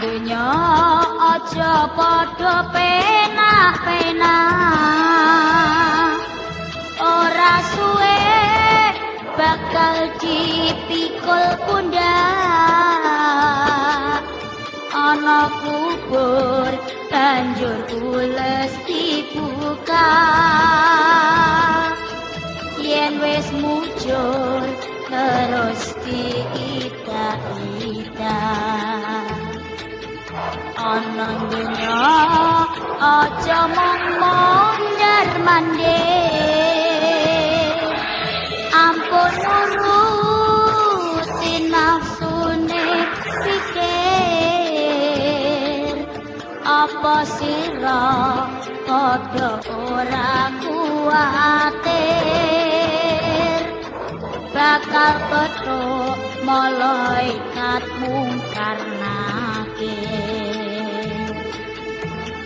dunya aja padha penak-penak ora suwe bakal dipikul pundak ana kubur banjur ules dibuka. Yen wis mujur terus diita-ita ana dunya aja mong mande ampun nuruti nafsune pikir. Apa sira padha ora kuatir bakal petuk malaikat mungkar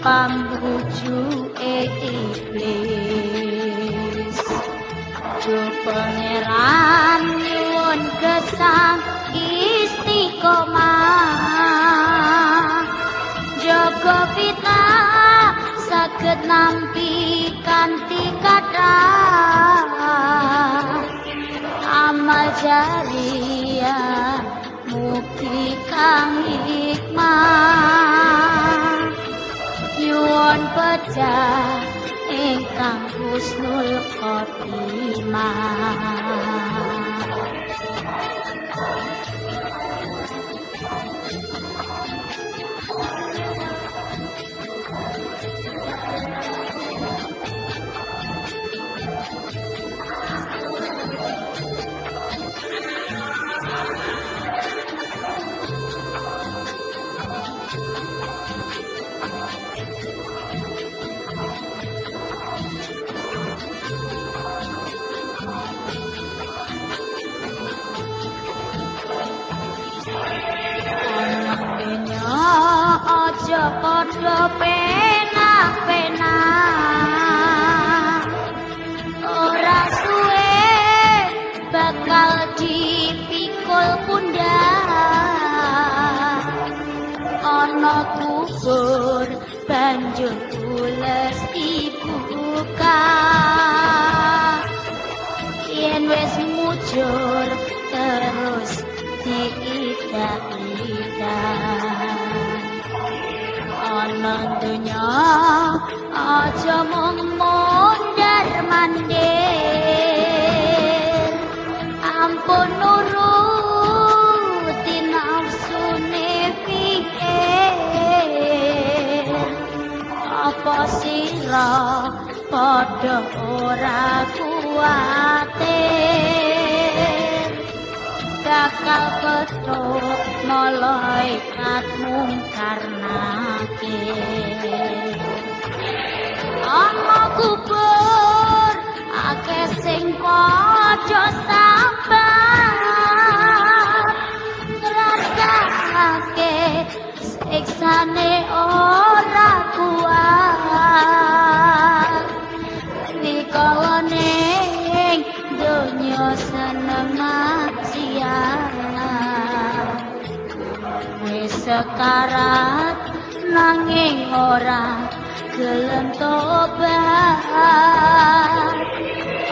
pambujuke iblis. Jo pangeran nyuwun gesang istiqomah. Jaga pita saged nampi kanthi kata amal jariah pecah ingkang husnul khotimah padha penak-penak. Ora suwe bakal dipikul pundak. Ana kubur banjur ules dibuka yen wis mujur terus diidak-idak ana dunya aja mung mondar mandir ampun nuruti nafsune pikir apa sira padha ora kuatir bakal ketuk malaikat mungkar nakir ana kubur akeh sing padha sabar. Rasake siksane melarat nanging ora gelem tobat.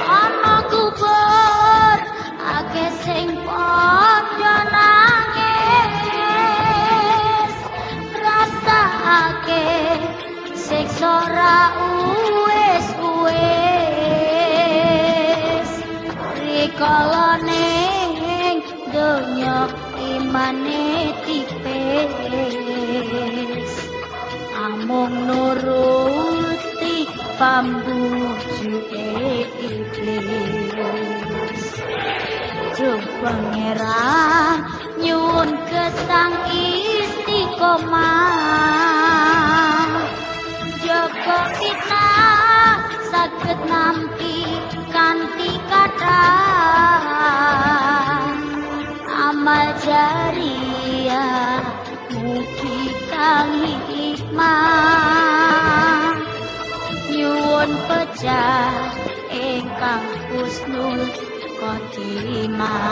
Ana kubur akeh sing padha nangis. Rasake siksa ra uwes uwes rikala ning donya imane tipis amung nuruti pambujuke iblis. Duh pangeran nyuwun kesang istiqomah. Joko kita saged nampi nyuwun pecah ingkang husnul khotimah